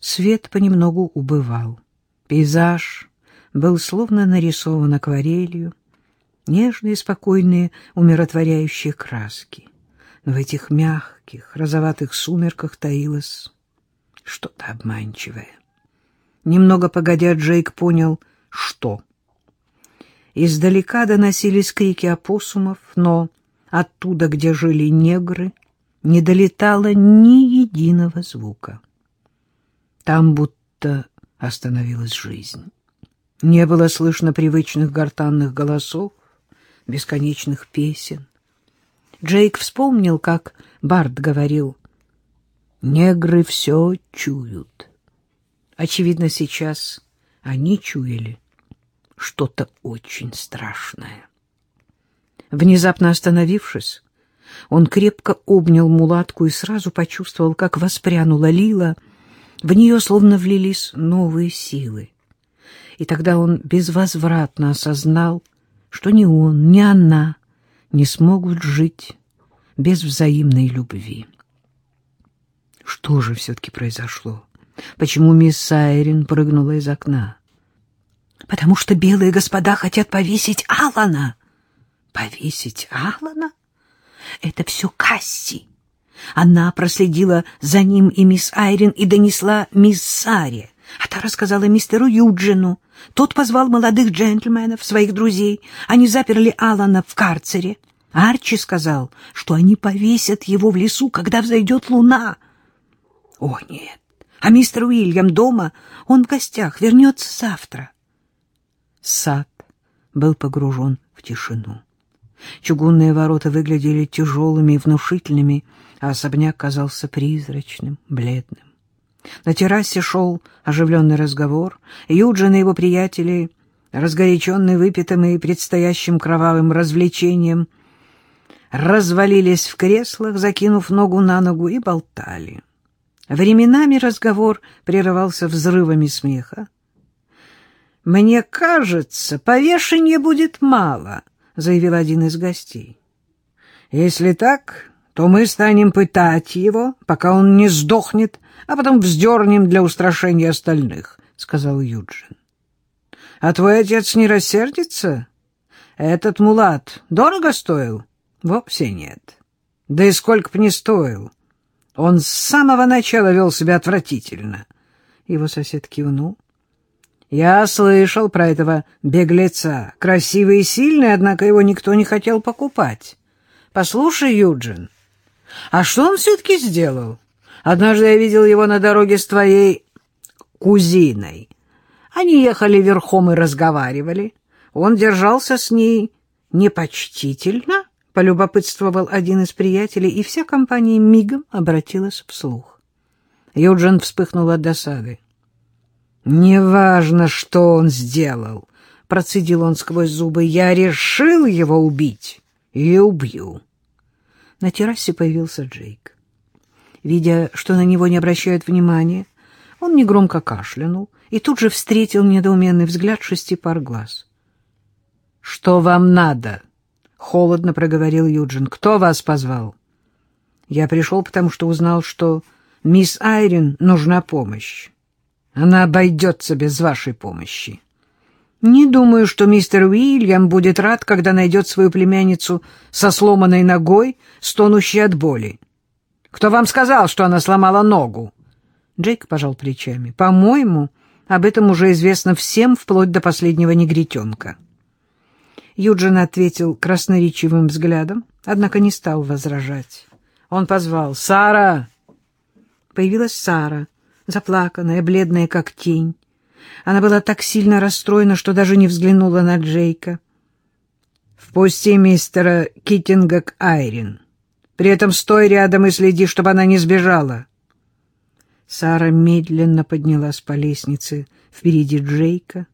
Свет понемногу убывал. Пейзаж был словно нарисован акварелью, нежные, спокойные, умиротворяющие краски. Но в этих мягких, розоватых сумерках таилось что-то обманчивое. Немного погодя, Джейк понял, что. Издалека доносились крики опоссумов, но оттуда, где жили негры, не долетало ни единого звука. Там будто остановилась жизнь. Не было слышно привычных гортанных голосов, бесконечных песен. Джейк вспомнил, как Барт говорил, «Негры все чуют». Очевидно, сейчас они чуяли что-то очень страшное. Внезапно остановившись, он крепко обнял мулатку и сразу почувствовал, как воспрянула Лила. В нее словно влились новые силы. И тогда он безвозвратно осознал, что ни он, ни она не смогут жить без взаимной любви. Что же все-таки произошло? Почему мисс Сайрин прыгнула из окна? Потому что белые господа хотят повесить Алана. Повесить Алана? Это все Касси. Она проследила за ним и мисс Айрин и донесла мисс Саре. А та рассказала мистеру Юджину. Тот позвал молодых джентльменов, своих друзей. Они заперли Алана в карцере. Арчи сказал, что они повесят его в лесу, когда взойдет луна. О, нет! А мистер Уильям дома, он в гостях, вернется завтра. Сад был погружен в тишину. Чугунные ворота выглядели тяжелыми и внушительными, а особняк казался призрачным, бледным. На террасе шел оживленный разговор. Юджин и его приятели, разгоряченные выпитым и предстоящим кровавым развлечением, развалились в креслах, закинув ногу на ногу, и болтали. Временами разговор прерывался взрывами смеха. «Мне кажется, повешения будет мало», — заявил один из гостей. «Если так, то мы станем пытать его, пока он не сдохнет, а потом вздернем для устрашения остальных», — сказал Юджин. «А твой отец не рассердится? Этот мулат дорого стоил?» «Вовсе нет. Да и сколько б не стоил. Он с самого начала вел себя отвратительно». Его сосед кивнул. Я слышал про этого беглеца. Красивый и сильный, однако его никто не хотел покупать. Послушай, Юджин, а что он все-таки сделал? Однажды я видел его на дороге с твоей кузиной. Они ехали верхом и разговаривали. Он держался с ней непочтительно, полюбопытствовал один из приятелей, и вся компания мигом обратилась вслух. Юджин вспыхнул от досады. «Неважно, что он сделал», — процедил он сквозь зубы. «Я решил его убить и убью». На террасе появился Джейк. Видя, что на него не обращают внимания, он негромко кашлянул и тут же встретил недоуменный взгляд шести пар глаз. «Что вам надо?» — холодно проговорил Юджин. «Кто вас позвал?» «Я пришел, потому что узнал, что мисс Айрин нужна помощь. Она обойдется без вашей помощи. Не думаю, что мистер Уильям будет рад, когда найдет свою племянницу со сломанной ногой, стонущей от боли. Кто вам сказал, что она сломала ногу? Джейк пожал плечами. По-моему, об этом уже известно всем, вплоть до последнего негритенка. Юджин ответил красноречивым взглядом, однако не стал возражать. Он позвал «Сара!» Появилась Сара, заплаканная, бледная, как тень. Она была так сильно расстроена, что даже не взглянула на Джейка. «Впусти мистера Китинга к Айрин. При этом стой рядом и следи, чтобы она не сбежала». Сара медленно поднялась по лестнице впереди Джейка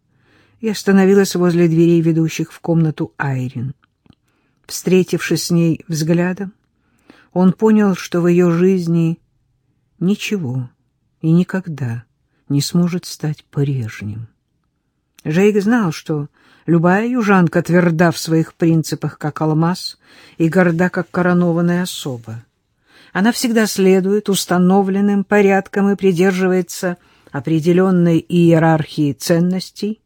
и остановилась возле дверей, ведущих в комнату Айрин. Встретившись с ней взглядом, он понял, что в ее жизни ничего и никогда не сможет стать прежним. Жейк знал, что любая южанка тверда в своих принципах, как алмаз, и горда, как коронованная особа. Она всегда следует установленным порядкам и придерживается определенной иерархии ценностей,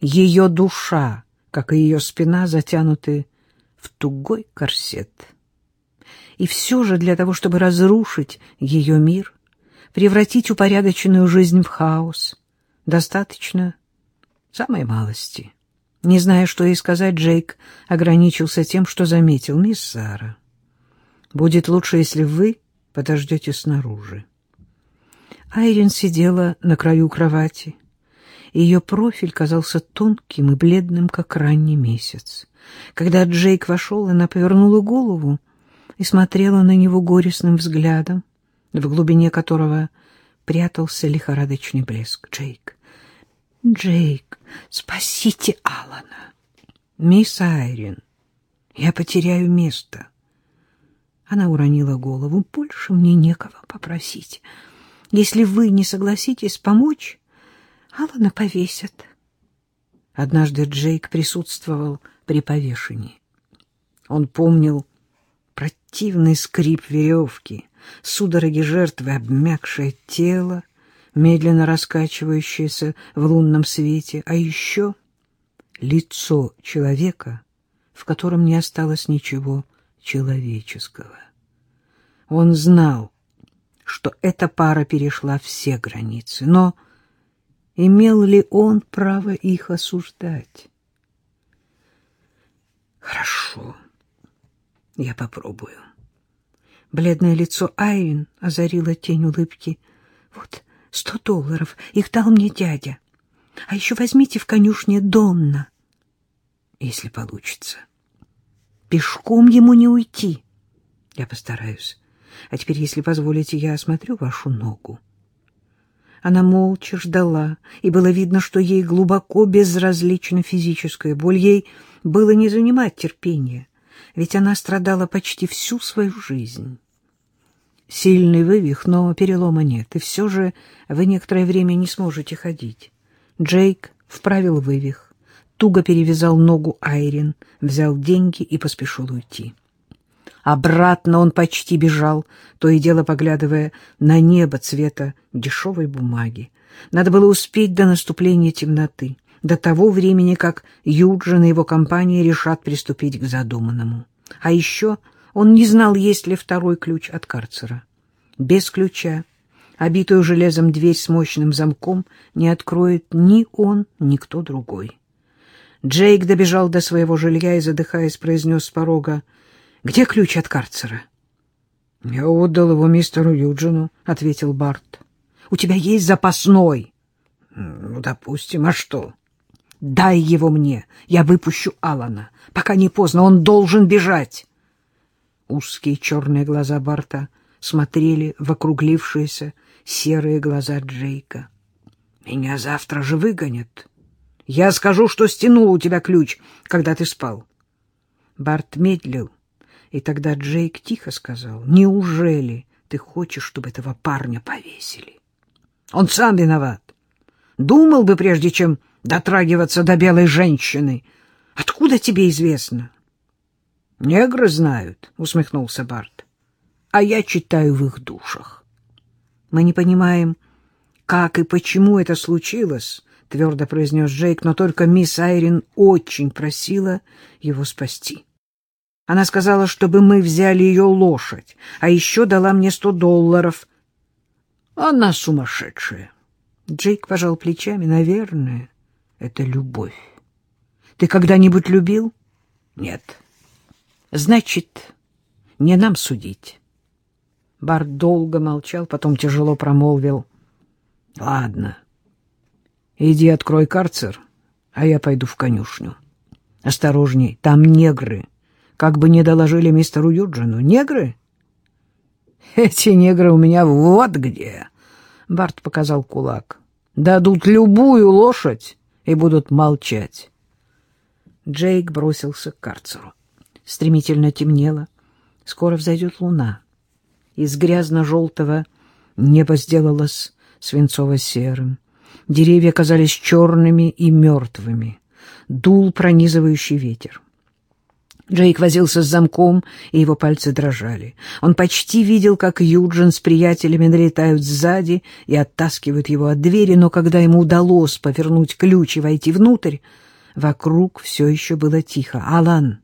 ее душа, как и ее спина, затянуты в тугой корсет. И все же для того, чтобы разрушить ее мир, превратить упорядоченную жизнь в хаос, достаточно самой малости. Не зная, что ей сказать, Джейк ограничился тем, что заметил. «Мисс Сара, будет лучше, если вы подождете снаружи». Айрин сидела на краю кровати. Ее профиль казался тонким и бледным, как ранний месяц. Когда Джейк вошел, она повернула голову и смотрела на него горестным взглядом, в глубине которого прятался лихорадочный блеск. «Джейк! Джейк! Спасите Алана!» «Мисс Айрин, я потеряю место!» Она уронила голову. «Больше мне некого попросить». Если вы не согласитесь помочь, Алана повесят. Однажды Джейк присутствовал при повешении. Он помнил противный скрип веревки, судороги жертвы, обмякшее тело, медленно раскачивающееся в лунном свете, а еще лицо человека, в котором не осталось ничего человеческого. Он знал, что эта пара перешла все границы. Но имел ли он право их осуждать? Хорошо, я попробую. Бледное лицо Айвин озарило тень улыбки. Вот сто долларов, их дал мне дядя. А еще возьмите в конюшне Донна, если получится. Пешком ему не уйти. Я постараюсь. А теперь, если позволите, я осмотрю вашу ногу. Она молча ждала, и было видно, что ей глубоко безразлична физическая боль. Ей было не занимать терпения, ведь она страдала почти всю свою жизнь. Сильный вывих, но перелома нет, и все же вы некоторое время не сможете ходить. Джейк вправил вывих, туго перевязал ногу Айрин, взял деньги и поспешил уйти. Обратно он почти бежал, то и дело поглядывая на небо цвета дешевой бумаги. Надо было успеть до наступления темноты, до того времени, как Юджин и его компания решат приступить к задуманному. А еще он не знал, есть ли второй ключ от карцера. Без ключа, обитую железом дверь с мощным замком, не откроет ни он, ни кто другой. Джейк добежал до своего жилья и, задыхаясь, произнес с порога — где ключ от карцера? — Я отдал его мистеру Юджину, — ответил Барт. — У тебя есть запасной? — Ну, допустим. А что? — Дай его мне. Я выпущу Алана. Пока не поздно, он должен бежать. Узкие черные глаза Барта смотрели в округлившиеся серые глаза Джейка. — Меня завтра же выгонят. Я скажу, что стянул у тебя ключ, когда ты спал. Барт медлил и тогда Джейк тихо сказал, «Неужели ты хочешь, чтобы этого парня повесили? Он сам виноват. Думал бы, прежде чем дотрагиваться до белой женщины. Откуда тебе известно?» «Негры знают», — усмехнулся Барт. «А я читаю в их душах». «Мы не понимаем, как и почему это случилось», — твердо произнес Джейк, но только мисс Айрин очень просила его спасти. Она сказала, чтобы мы взяли ее лошадь, а еще дала мне сто долларов. Она сумасшедшая. Джейк пожал плечами. Наверное, это любовь. Ты когда-нибудь любил? Нет. Значит, не нам судить. Барт долго молчал, потом тяжело промолвил. Ладно, иди открой карцер, а я пойду в конюшню. Осторожней, там негры как бы не доложили мистеру Юджину. Негры? Эти негры у меня вот где. Барт показал кулак. Дадут любую лошадь и будут молчать. Джейк бросился к карцеру. Стремительно темнело. Скоро взойдет луна. Из грязно-желтого небо сделалось свинцово-серым. Деревья казались черными и мертвыми. Дул пронизывающий ветер. Джейк возился с замком, и его пальцы дрожали. Он почти видел, как Юджин с приятелями налетают сзади и оттаскивают его от двери, но когда ему удалось повернуть ключ и войти внутрь, вокруг все еще было тихо. «Алан,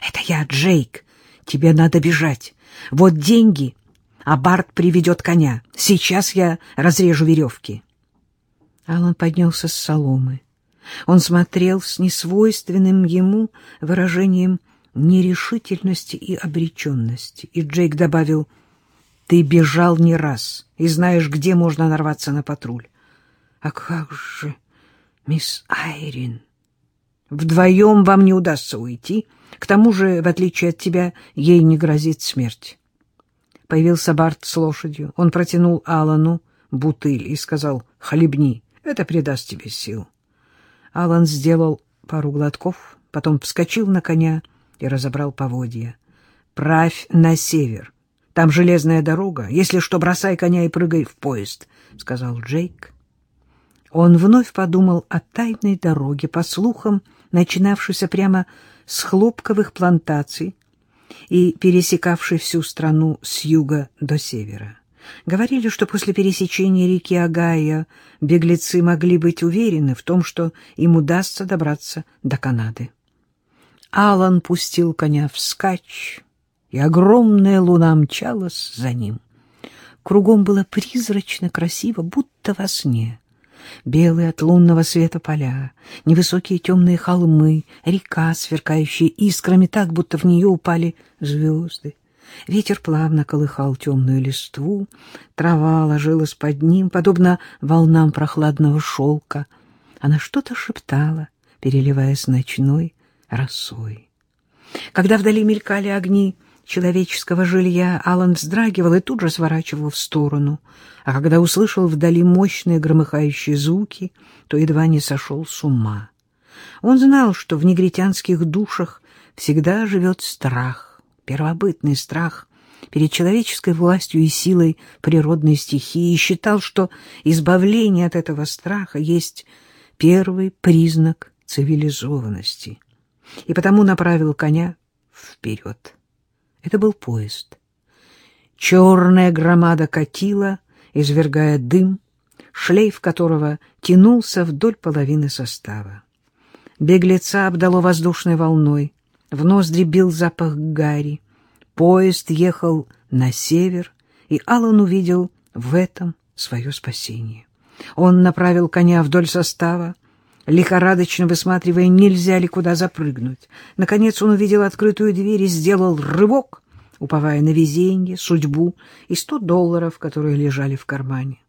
это я, Джейк. Тебе надо бежать. Вот деньги, а Барт приведет коня. Сейчас я разрежу веревки». Алан поднялся с соломы. Он смотрел с несвойственным ему выражением нерешительности и обреченности. И Джейк добавил, «Ты бежал не раз и знаешь, где можно нарваться на патруль». «А как же, мисс Айрин?» «Вдвоем вам не удастся уйти. К тому же, в отличие от тебя, ей не грозит смерть». Появился Барт с лошадью. Он протянул Алану бутыль и сказал, «Хлебни, это придаст тебе сил». Алан сделал пару глотков, потом вскочил на коня и разобрал поводья. «Правь на север. Там железная дорога. Если что, бросай коня и прыгай в поезд», — сказал Джейк. Он вновь подумал о тайной дороге, по слухам, начинавшейся прямо с хлопковых плантаций и пересекавшей всю страну с юга до севера. Говорили, что после пересечения реки Агая беглецы могли быть уверены в том, что им удастся добраться до Канады. Алан пустил коня вскачь, и огромная луна мчалась за ним. Кругом было призрачно красиво, будто во сне. Белые от лунного света поля, невысокие темные холмы, река, сверкающая искрами так, будто в нее упали звезды. Ветер плавно колыхал темную листву, трава ложилась под ним, подобно волнам прохладного шелка. Она что-то шептала, переливаясь ночной, росой. Когда вдали мелькали огни человеческого жилья, Алан вздрагивал и тут же сворачивал в сторону, а когда услышал вдали мощные громыхающие звуки, то едва не сошел с ума. Он знал, что в негритянских душах всегда живет страх, первобытный страх перед человеческой властью и силой природной стихии, и считал, что избавление от этого страха есть первый признак цивилизованности — и потому направил коня вперед. Это был поезд. Черная громада катила, извергая дым, шлейф которого тянулся вдоль половины состава. Беглеца обдало воздушной волной, в ноздри бил запах гари. Поезд ехал на север, и Аллан увидел в этом свое спасение. Он направил коня вдоль состава, лихорадочно высматривая, нельзя ли куда запрыгнуть. Наконец он увидел открытую дверь и сделал рывок, уповая на везение, судьбу и сто долларов, которые лежали в кармане.